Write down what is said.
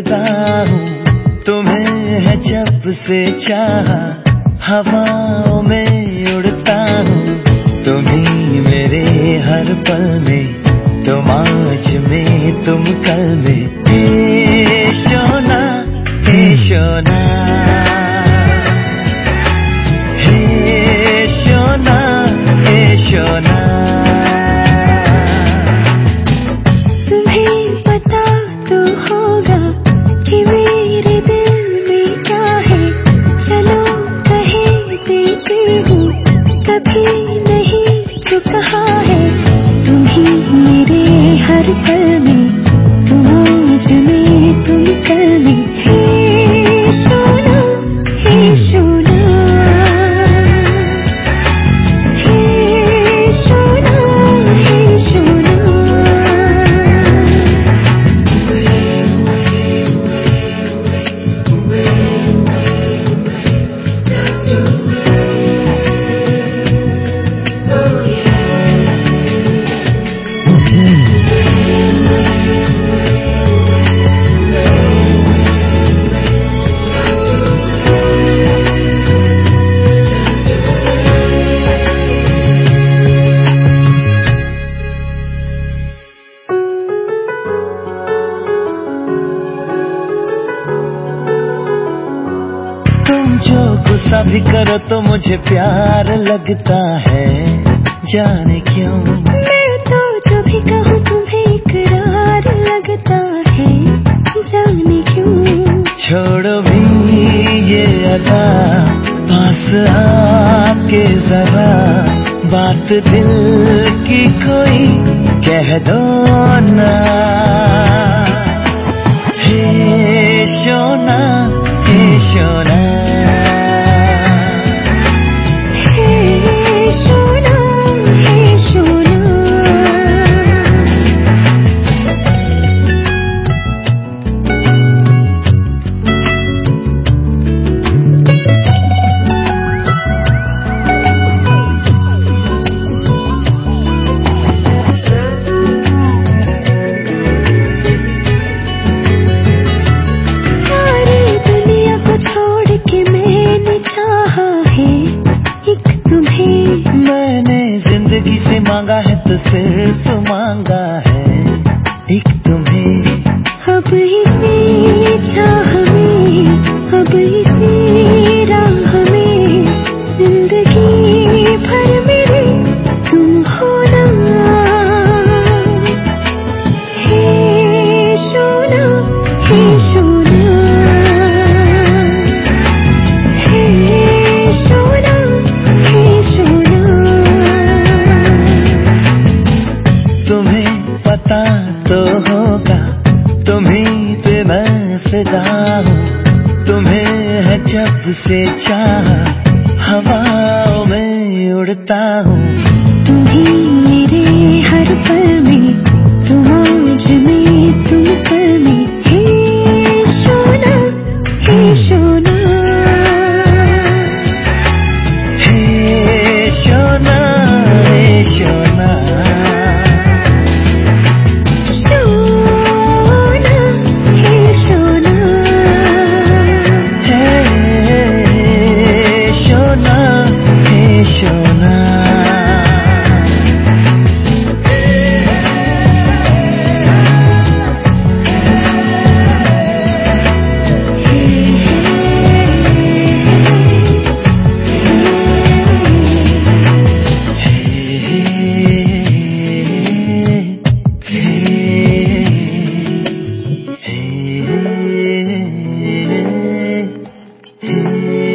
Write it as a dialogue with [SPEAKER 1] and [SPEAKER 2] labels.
[SPEAKER 1] बेफिदा हूँ। तुम्हें है जब से चाहा, हवाओं में उड़ता हूँ। तुम्हें मेरे हर पल में, तुम आज में, तुम कल में। हे शोना शोना।
[SPEAKER 2] जो
[SPEAKER 1] गुस्सा भी करो तो मुझे प्यार लगता है। जाने क्यों?
[SPEAKER 2] मैं तो जो भी कहूँ तुम्हें इकरार लगता है। जाने क्यों?
[SPEAKER 1] छोड़ो भी ये अदा पास आके जरा बात दिल की कोई कह दो ना। हे शोना हे शोना। उड़ता हूँ। His